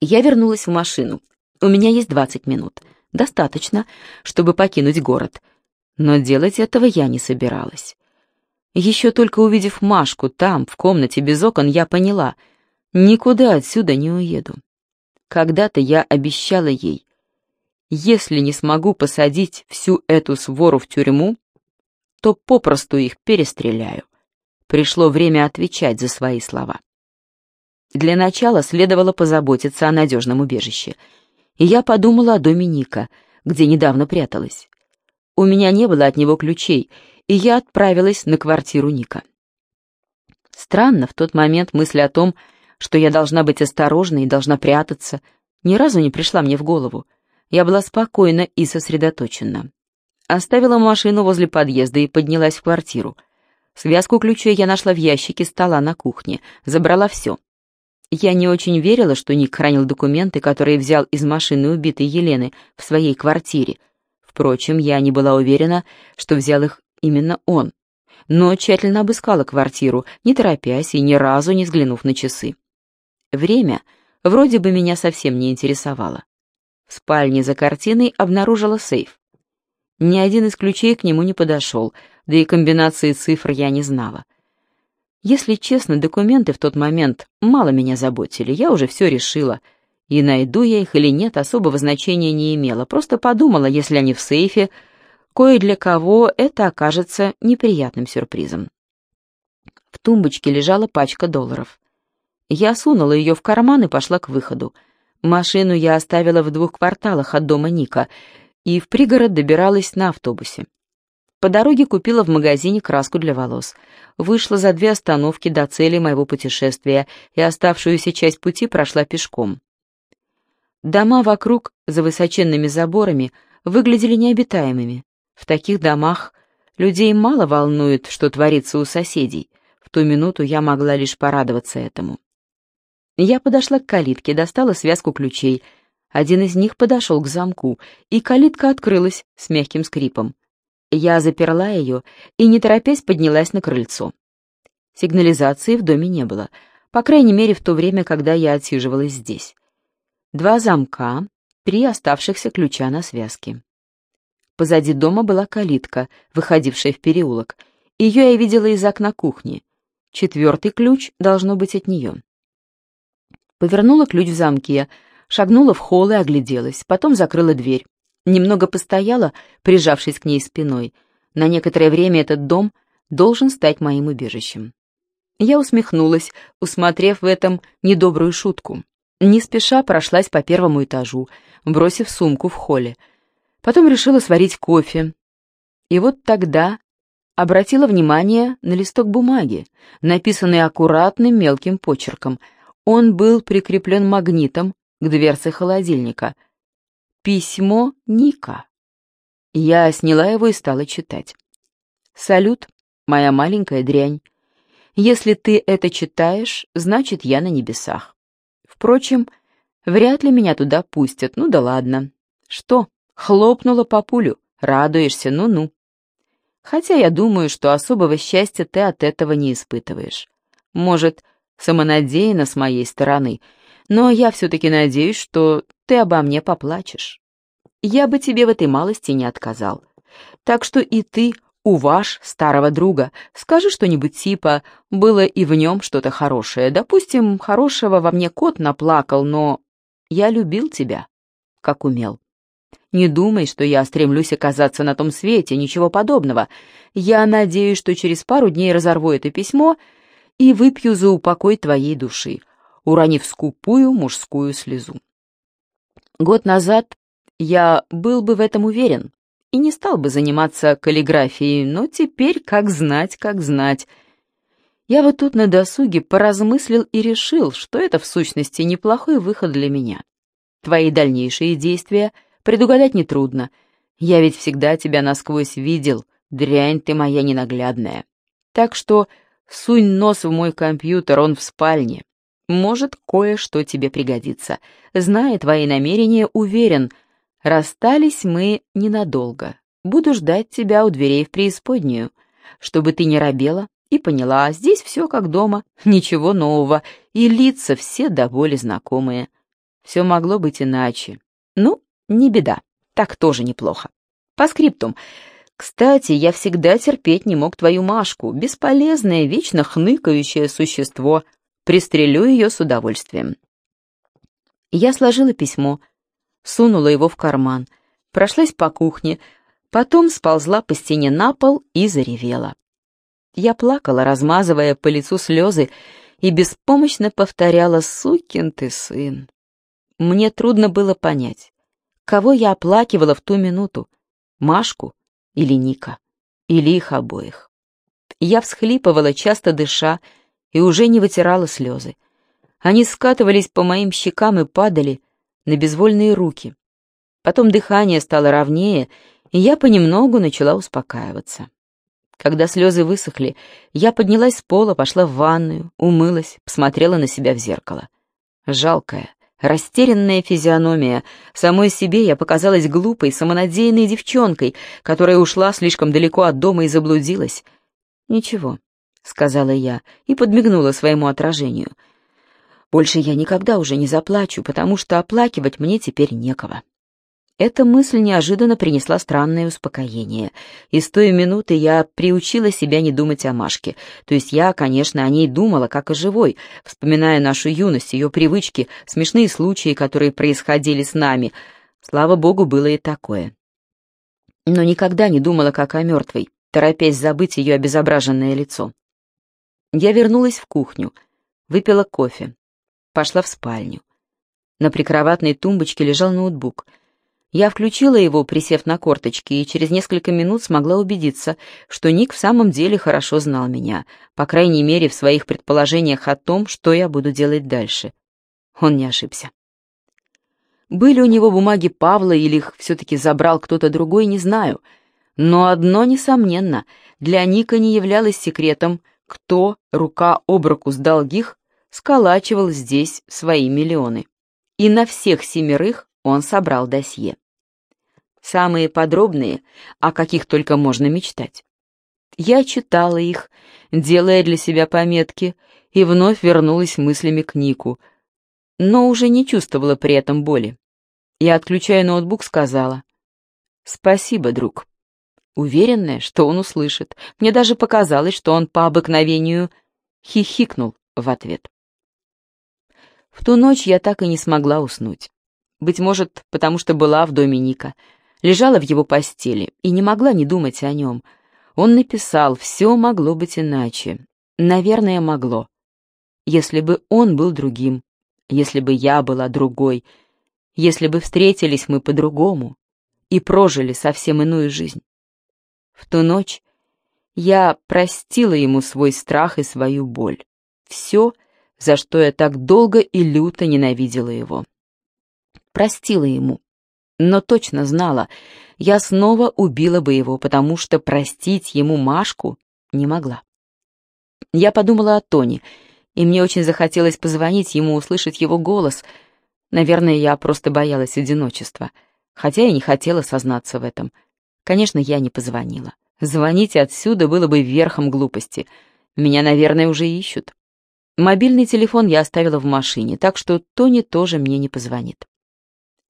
Я вернулась в машину. У меня есть 20 минут. Достаточно, чтобы покинуть город. Но делать этого я не собиралась. Еще только увидев Машку там, в комнате без окон, я поняла, никуда отсюда не уеду. Когда-то я обещала ей, если не смогу посадить всю эту свору в тюрьму, то попросту их перестреляю. Пришло время отвечать за свои слова. Для начала следовало позаботиться о надежном убежище. И я подумала о доме Ника, где недавно пряталась. У меня не было от него ключей, и я отправилась на квартиру Ника. Странно, в тот момент мысль о том, что я должна быть осторожной и должна прятаться, ни разу не пришла мне в голову. Я была спокойна и сосредоточена. Оставила машину возле подъезда и поднялась в квартиру. Связку ключей я нашла в ящике стола на кухне, забрала все. Я не очень верила, что Ник хранил документы, которые взял из машины убитой Елены в своей квартире. Впрочем, я не была уверена, что взял их именно он. Но тщательно обыскала квартиру, не торопясь и ни разу не взглянув на часы. Время вроде бы меня совсем не интересовало. В спальне за картиной обнаружила сейф. Ни один из ключей к нему не подошел, да и комбинации цифр я не знала. Если честно, документы в тот момент мало меня заботили, я уже все решила. И найду я их или нет, особого значения не имело. Просто подумала, если они в сейфе, кое для кого это окажется неприятным сюрпризом. В тумбочке лежала пачка долларов. Я сунула ее в карман и пошла к выходу. Машину я оставила в двух кварталах от дома Ника и в пригород добиралась на автобусе. По дороге купила в магазине краску для волос. Вышла за две остановки до цели моего путешествия и оставшуюся часть пути прошла пешком. Дома вокруг, за высоченными заборами, выглядели необитаемыми. В таких домах людей мало волнует, что творится у соседей. В ту минуту я могла лишь порадоваться этому. Я подошла к калитке, достала связку ключей. Один из них подошел к замку, и калитка открылась с мягким скрипом. Я заперла ее и, не торопясь, поднялась на крыльцо. Сигнализации в доме не было, по крайней мере, в то время, когда я отсиживалась здесь. Два замка, три оставшихся ключа на связке. Позади дома была калитка, выходившая в переулок. Ее я видела из окна кухни. Четвертый ключ должно быть от нее. Повернула ключ в замке, шагнула в холл и огляделась, потом закрыла дверь. Немного постояла, прижавшись к ней спиной. На некоторое время этот дом должен стать моим убежищем. Я усмехнулась, усмотрев в этом недобрую шутку. Не спеша прошлась по первому этажу, бросив сумку в холле. Потом решила сварить кофе. И вот тогда обратила внимание на листок бумаги, написанный аккуратным мелким почерком. Он был прикреплен магнитом к дверце холодильника. Письмо Ника. Я сняла его и стала читать. «Салют, моя маленькая дрянь. Если ты это читаешь, значит, я на небесах. Впрочем, вряд ли меня туда пустят, ну да ладно. Что, хлопнула по пулю, радуешься, ну-ну. Хотя я думаю, что особого счастья ты от этого не испытываешь. Может, самонадеянно с моей стороны — но я все-таки надеюсь, что ты обо мне поплачешь. Я бы тебе в этой малости не отказал. Так что и ты, у ваш старого друга, скажи что-нибудь типа «было и в нем что-то хорошее». Допустим, хорошего во мне кот наплакал, но я любил тебя, как умел. Не думай, что я стремлюсь оказаться на том свете, ничего подобного. Я надеюсь, что через пару дней разорву это письмо и выпью за упокой твоей души уронив скупую мужскую слезу. Год назад я был бы в этом уверен и не стал бы заниматься каллиграфией, но теперь как знать, как знать. Я вот тут на досуге поразмыслил и решил, что это в сущности неплохой выход для меня. Твои дальнейшие действия предугадать нетрудно. Я ведь всегда тебя насквозь видел, дрянь ты моя ненаглядная. Так что сунь нос в мой компьютер, он в спальне. Может, кое-что тебе пригодится. Зная твои намерения, уверен, расстались мы ненадолго. Буду ждать тебя у дверей в преисподнюю, чтобы ты не робела и поняла, здесь все как дома, ничего нового, и лица все до боли знакомые. Все могло быть иначе. Ну, не беда, так тоже неплохо. По скриптум. Кстати, я всегда терпеть не мог твою Машку, бесполезное, вечно хныкающее существо. Пристрелю ее с удовольствием. Я сложила письмо, сунула его в карман, прошлась по кухне, потом сползла по стене на пол и заревела. Я плакала, размазывая по лицу слезы, и беспомощно повторяла «Сукин ты сын». Мне трудно было понять, кого я оплакивала в ту минуту, Машку или Ника, или их обоих. Я всхлипывала, часто дыша, и уже не вытирала слезы. Они скатывались по моим щекам и падали на безвольные руки. Потом дыхание стало ровнее, и я понемногу начала успокаиваться. Когда слезы высохли, я поднялась с пола, пошла в ванную, умылась, посмотрела на себя в зеркало. Жалкая, растерянная физиономия. Самой себе я показалась глупой, самонадеянной девчонкой, которая ушла слишком далеко от дома и заблудилась. «Ничего», — сказала я и подмигнула своему отражению — больше я никогда уже не заплачу, потому что оплакивать мне теперь некого. Эта мысль неожиданно принесла странное успокоение, и с той минуты я приучила себя не думать о Машке. То есть я, конечно, о ней думала, как о живой, вспоминая нашу юность, ее привычки, смешные случаи, которые происходили с нами. Слава богу, было и такое. Но никогда не думала, как о мертвой, торопясь забыть ее обезображенное лицо. Я вернулась в кухню, выпила кофе, пошла в спальню. На прикроватной тумбочке лежал ноутбук. Я включила его, присев на корточки, и через несколько минут смогла убедиться, что Ник в самом деле хорошо знал меня, по крайней мере в своих предположениях о том, что я буду делать дальше. Он не ошибся. Были у него бумаги Павла или их все-таки забрал кто-то другой, не знаю. Но одно несомненно, для Ника не являлось секретом, кто рука об руку с долгих сколачивал здесь свои миллионы. И на всех семерых он собрал досье. Самые подробные, о каких только можно мечтать. Я читала их, делая для себя пометки, и вновь вернулась мыслями к Нику, но уже не чувствовала при этом боли. Я, отключая ноутбук, сказала «Спасибо, друг». Уверенная, что он услышит. Мне даже показалось, что он по обыкновению хихикнул в ответ. В ту ночь я так и не смогла уснуть. Быть может, потому что была в доме Ника. Лежала в его постели и не могла не думать о нем. Он написал, все могло быть иначе. Наверное, могло. Если бы он был другим, если бы я была другой, если бы встретились мы по-другому и прожили совсем иную жизнь. В ту ночь я простила ему свой страх и свою боль. Все — за что я так долго и люто ненавидела его. Простила ему, но точно знала, я снова убила бы его, потому что простить ему Машку не могла. Я подумала о Тони, и мне очень захотелось позвонить ему, услышать его голос. Наверное, я просто боялась одиночества, хотя и не хотела сознаться в этом. Конечно, я не позвонила. Звонить отсюда было бы верхом глупости. Меня, наверное, уже ищут. Мобильный телефон я оставила в машине, так что Тони тоже мне не позвонит.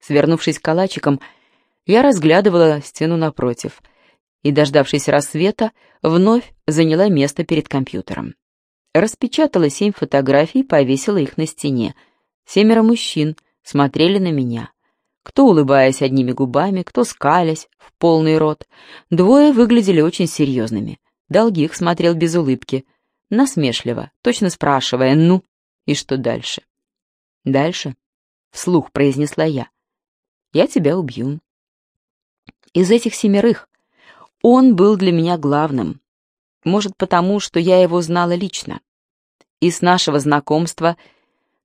Свернувшись калачиком, я разглядывала стену напротив и, дождавшись рассвета, вновь заняла место перед компьютером. Распечатала семь фотографий, повесила их на стене. Семеро мужчин смотрели на меня. Кто улыбаясь одними губами, кто скалясь в полный рот. Двое выглядели очень серьезными. Долгих смотрел без улыбки — насмешливо, точно спрашивая «ну?» и что дальше. «Дальше?» — вслух произнесла я. «Я тебя убью». Из этих семерых он был для меня главным. Может, потому, что я его знала лично. И с нашего знакомства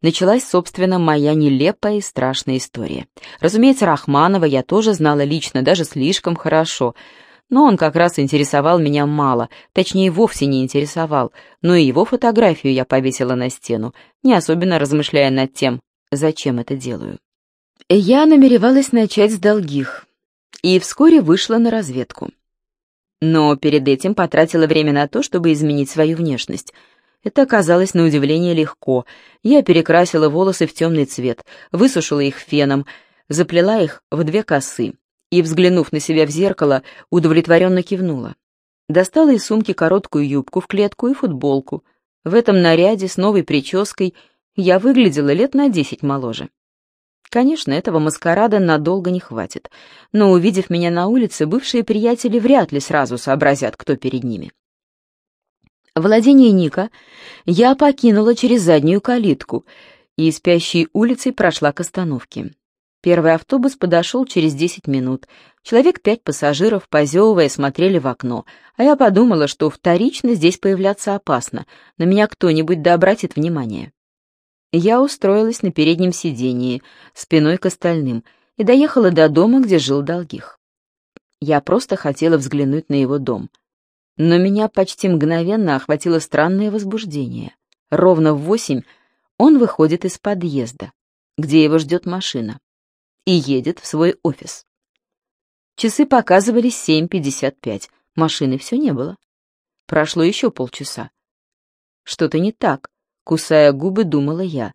началась, собственно, моя нелепая и страшная история. Разумеется, Рахманова я тоже знала лично, даже слишком хорошо — но он как раз интересовал меня мало, точнее, вовсе не интересовал, но и его фотографию я повесила на стену, не особенно размышляя над тем, зачем это делаю. Я намеревалась начать с долгих, и вскоре вышла на разведку. Но перед этим потратила время на то, чтобы изменить свою внешность. Это оказалось на удивление легко. Я перекрасила волосы в темный цвет, высушила их феном, заплела их в две косы и, взглянув на себя в зеркало, удовлетворенно кивнула. Достала из сумки короткую юбку в клетку и футболку. В этом наряде с новой прической я выглядела лет на десять моложе. Конечно, этого маскарада надолго не хватит, но, увидев меня на улице, бывшие приятели вряд ли сразу сообразят, кто перед ними. Владение Ника я покинула через заднюю калитку и спящей улицей прошла к остановке. Первый автобус подошел через десять минут. Человек пять пассажиров, позевывая, смотрели в окно, а я подумала, что вторично здесь появляться опасно, на меня кто-нибудь да обратит внимание. Я устроилась на переднем сидении, спиной к остальным, и доехала до дома, где жил Долгих. Я просто хотела взглянуть на его дом. Но меня почти мгновенно охватило странное возбуждение. Ровно в восемь он выходит из подъезда, где его ждет машина, и едет в свой офис. Часы показывали 7.55, машины все не было. Прошло еще полчаса. Что-то не так, кусая губы, думала я.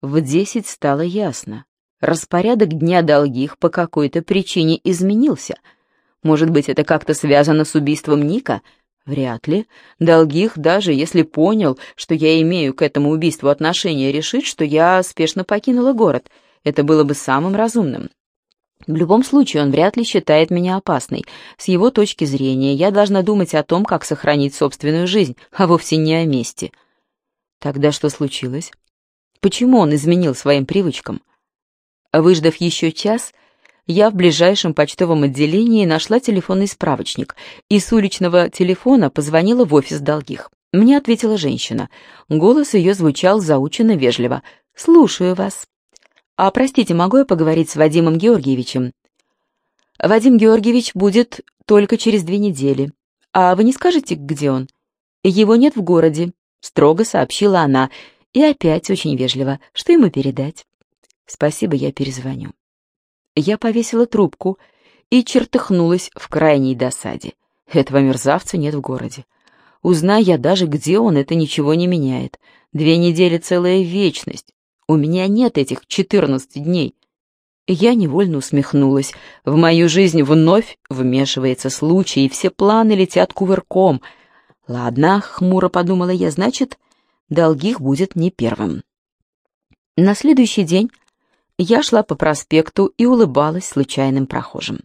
В десять стало ясно. Распорядок дня долгих по какой-то причине изменился — может быть, это как-то связано с убийством Ника? Вряд ли. Долгих, даже если понял, что я имею к этому убийству отношение, решит, что я спешно покинула город. Это было бы самым разумным. В любом случае, он вряд ли считает меня опасной. С его точки зрения, я должна думать о том, как сохранить собственную жизнь, а вовсе не о мести. Тогда что случилось? Почему он изменил своим привычкам? Выждав еще час, я в ближайшем почтовом отделении нашла телефонный справочник и с уличного телефона позвонила в офис долгих. Мне ответила женщина. Голос ее звучал заученно вежливо. «Слушаю вас». «А, простите, могу я поговорить с Вадимом Георгиевичем?» «Вадим Георгиевич будет только через две недели. А вы не скажете, где он?» «Его нет в городе», — строго сообщила она. И опять очень вежливо. «Что ему передать?» «Спасибо, я перезвоню». Я повесила трубку и чертыхнулась в крайней досаде. Этого мерзавца нет в городе. Узнай я даже, где он, это ничего не меняет. Две недели — целая вечность. У меня нет этих четырнадцати дней. Я невольно усмехнулась. В мою жизнь вновь вмешивается случай, и все планы летят кувырком. Ладно, хмуро подумала я, значит, долгих будет не первым. На следующий день я шла по проспекту и улыбалась случайным прохожим.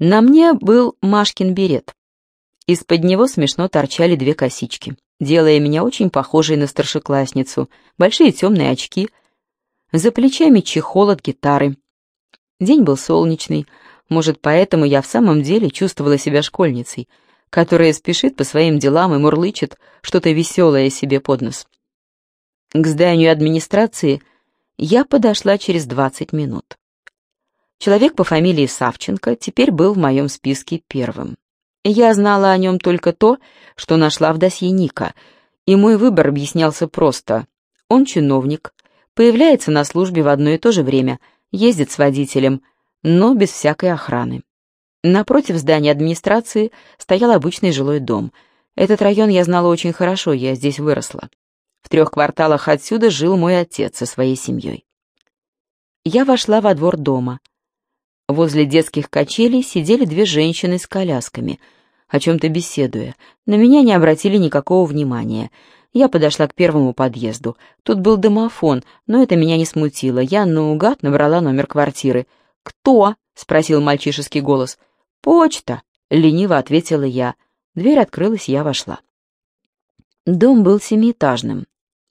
На мне был Машкин берет. Из-под него смешно торчали две косички, делая меня очень похожей на старшеклассницу, большие темные очки, за плечами чехол от гитары. День был солнечный, может, поэтому я в самом деле чувствовала себя школьницей, которая спешит по своим делам и мурлычет что-то веселое себе под нос. К зданию администрации — я подошла через 20 минут. Человек по фамилии Савченко теперь был в моем списке первым. Я знала о нем только то, что нашла в досье Ника, и мой выбор объяснялся просто. Он чиновник, появляется на службе в одно и то же время, ездит с водителем, но без всякой охраны. Напротив здания администрации стоял обычный жилой дом. Этот район я знала очень хорошо, я здесь выросла. В трех кварталах отсюда жил мой отец со своей семьей. Я вошла во двор дома. Возле детских качелей сидели две женщины с колясками, о чем-то беседуя. На меня не обратили никакого внимания. Я подошла к первому подъезду. Тут был домофон, но это меня не смутило. Я наугад набрала номер квартиры. «Кто?» — спросил мальчишеский голос. «Почта», — лениво ответила я. Дверь открылась, я вошла. Дом был семиэтажным.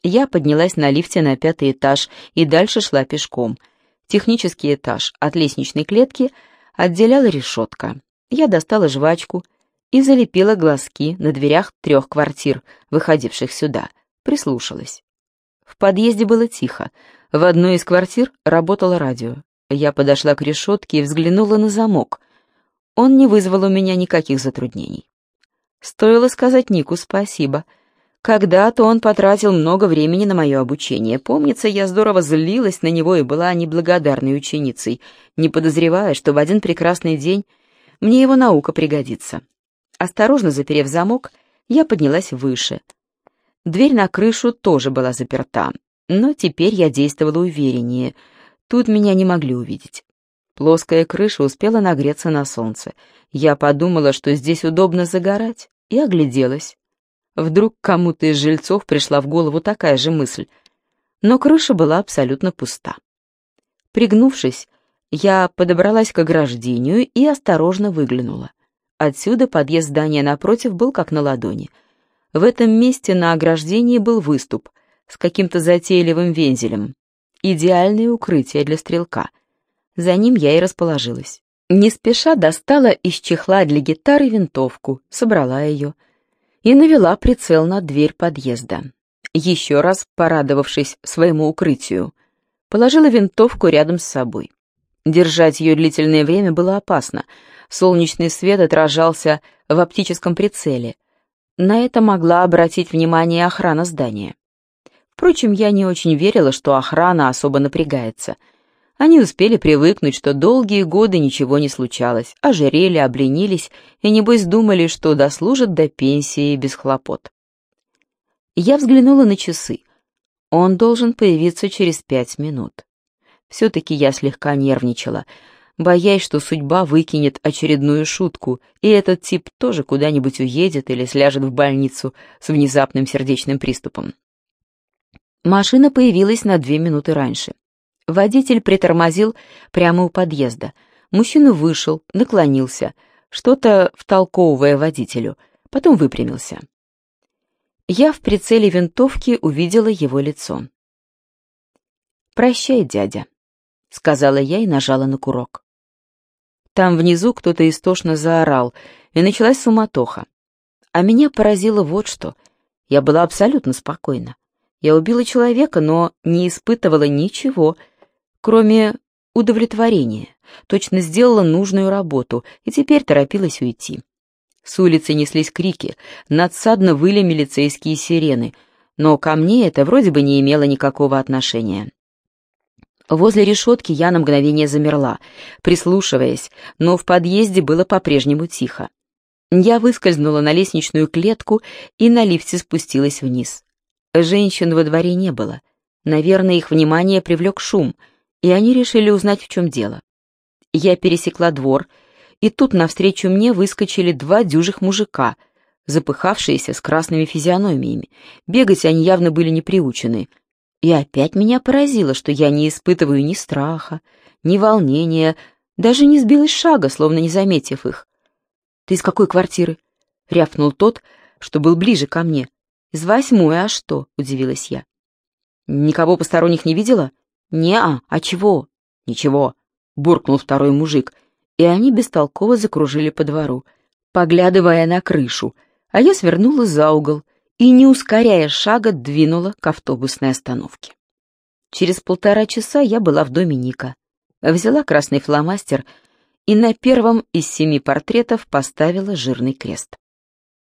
Я поднялась на лифте на пятый этаж и дальше шла пешком. Технический этаж от лестничной клетки отделяла решетка. Я достала жвачку и залепила глазки на дверях трех квартир, выходивших сюда. Прислушалась. В подъезде было тихо. В одной из квартир работало радио. Я подошла к решетке и взглянула на замок. Он не вызвал у меня никаких затруднений. Стоило сказать Нику спасибо — когда-то он потратил много времени на мое обучение. Помнится, я здорово злилась на него и была неблагодарной ученицей, не подозревая, что в один прекрасный день мне его наука пригодится. Осторожно заперев замок, я поднялась выше. Дверь на крышу тоже была заперта, но теперь я действовала увереннее. Тут меня не могли увидеть. Плоская крыша успела нагреться на солнце. Я подумала, что здесь удобно загорать, и огляделась. Вдруг кому-то из жильцов пришла в голову такая же мысль. Но крыша была абсолютно пуста. Пригнувшись, я подобралась к ограждению и осторожно выглянула. Отсюда подъезд здания напротив был как на ладони. В этом месте на ограждении был выступ с каким-то затейливым вензелем. Идеальное укрытие для стрелка. За ним я и расположилась. Не спеша достала из чехла для гитары винтовку, собрала ее и навела прицел на дверь подъезда. Еще раз порадовавшись своему укрытию, положила винтовку рядом с собой. Держать ее длительное время было опасно. Солнечный свет отражался в оптическом прицеле. На это могла обратить внимание охрана здания. Впрочем, я не очень верила, что охрана особо напрягается. Они успели привыкнуть, что долгие годы ничего не случалось, ожирели, обленились и, небось, думали, что дослужат до пенсии без хлопот. Я взглянула на часы. Он должен появиться через пять минут. Все-таки я слегка нервничала, боясь, что судьба выкинет очередную шутку, и этот тип тоже куда-нибудь уедет или сляжет в больницу с внезапным сердечным приступом. Машина появилась на две минуты раньше. Водитель притормозил прямо у подъезда. Мужчина вышел, наклонился, что-то втолковывая водителю, потом выпрямился. Я в прицеле винтовки увидела его лицо. «Прощай, дядя», — сказала я и нажала на курок. Там внизу кто-то истошно заорал, и началась суматоха. А меня поразило вот что. Я была абсолютно спокойна. Я убила человека, но не испытывала ничего, кроме удовлетворения. Точно сделала нужную работу и теперь торопилась уйти. С улицы неслись крики, надсадно выли милицейские сирены, но ко мне это вроде бы не имело никакого отношения. Возле решетки я на мгновение замерла, прислушиваясь, но в подъезде было по-прежнему тихо. Я выскользнула на лестничную клетку и на лифте спустилась вниз. Женщин во дворе не было. Наверное, их внимание привлек шум, и они решили узнать, в чем дело. Я пересекла двор, и тут навстречу мне выскочили два дюжих мужика, запыхавшиеся с красными физиономиями. Бегать они явно были не приучены — и опять меня поразило, что я не испытываю ни страха, ни волнения, даже не сбилась шага, словно не заметив их. «Ты из какой квартиры?» — рявкнул тот, что был ближе ко мне. «Из восьмой, а что?» — удивилась я. «Никого посторонних не видела?» «Не-а, а чего?» «Ничего», — буркнул второй мужик, и они бестолково закружили по двору, поглядывая на крышу, а я свернула за угол — и, не ускоряя шага, двинула к автобусной остановке. Через полтора часа я была в доме Ника. Взяла красный фломастер и на первом из семи портретов поставила жирный крест.